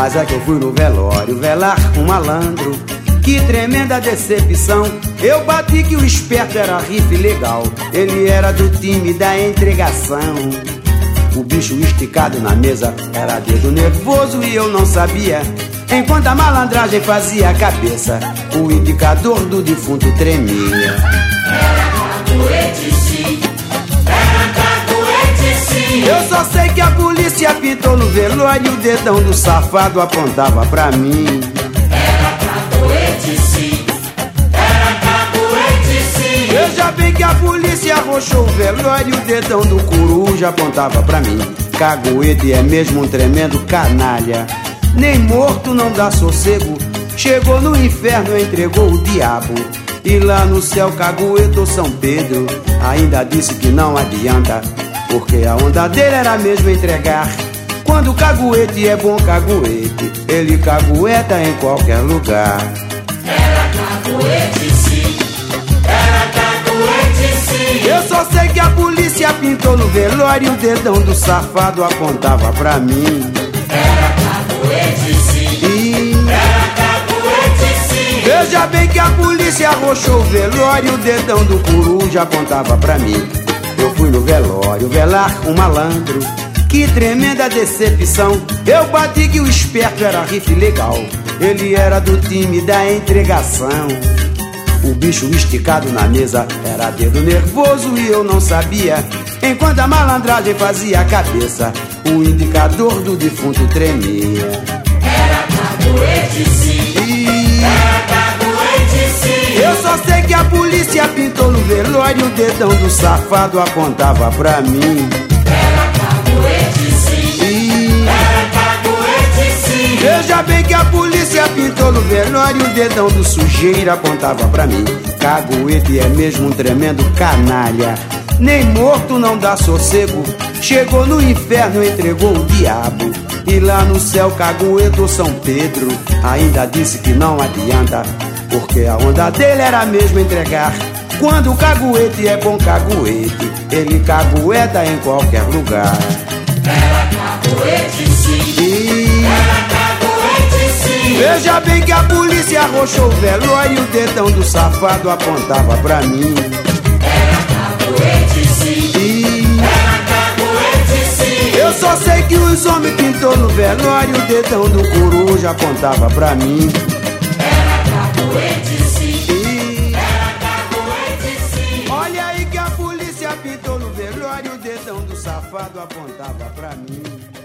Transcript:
Mas é que eu fui no velório velar um malandro. Que tremenda decepção. Eu bati que o esperto era rife legal. Ele era do time da entregação. O bicho esticado na mesa era dedo nervoso e eu não sabia. Enquanto a malandragem fazia a cabeça, o indicador do defunto tremia. Era capoete sim, era só sei que a polícia pintou no velório e o dedão do safado apontava pra mim. Era capoete sim, era capoete sim. Veja bem que a polícia arrochou o velório e o dedão do coruja apontava pra mim. Caguete é mesmo um tremendo canalha. Nem morto não dá sossego. Chegou no inferno, entregou o diabo. E lá no céu, Cagueto São Pedro ainda disse que não adianta. Porque a onda dele era mesmo entregar. Quando o caguete é bom caguete, ele cagueta em qualquer lugar. Era capoete sim, era capoete sim. Eu só sei que a polícia pintou no velório e o dedão do safado apontava pra mim. Era capoete sim, E era capoete sim. veja bem que a polícia arrochou o velório e o dedão do coruja apontava pra mim. Eu fui no velório velar um malandro. Que tremenda decepção. Eu bati que o esperto era rife legal. Ele era do time da entregação. O bicho esticado na mesa era dedo nervoso e eu não sabia. Enquanto a malandragem fazia a cabeça, o indicador do defunto tremia. Era capoete sim, E era polícia pintou no velório e o dedão do safado apontava pra mim. Era capoete sim, E era capoete sim. veja bem que a polícia pintou no velório e o dedão do sujeiro apontava pra mim. Caguete é mesmo um tremendo canalha. Nem morto não dá sossego. Chegou no inferno, entregou o diabo. E lá no céu, Cagueto São Pedro ainda disse que não adianta. Porque a onda dele era mesmo entregar. Quando o caguete é bom caguete, ele cagueta em qualquer lugar. Era capoete sim, E era capoete sim. veja bem que a polícia arrochou o velório e o dedão do safado apontava pra mim. Era capoete sim, E era capoete sim. eu só sei que os homens pintou no velório e o dedão do coruja apontava pra mim. Do safado apontava pra mim.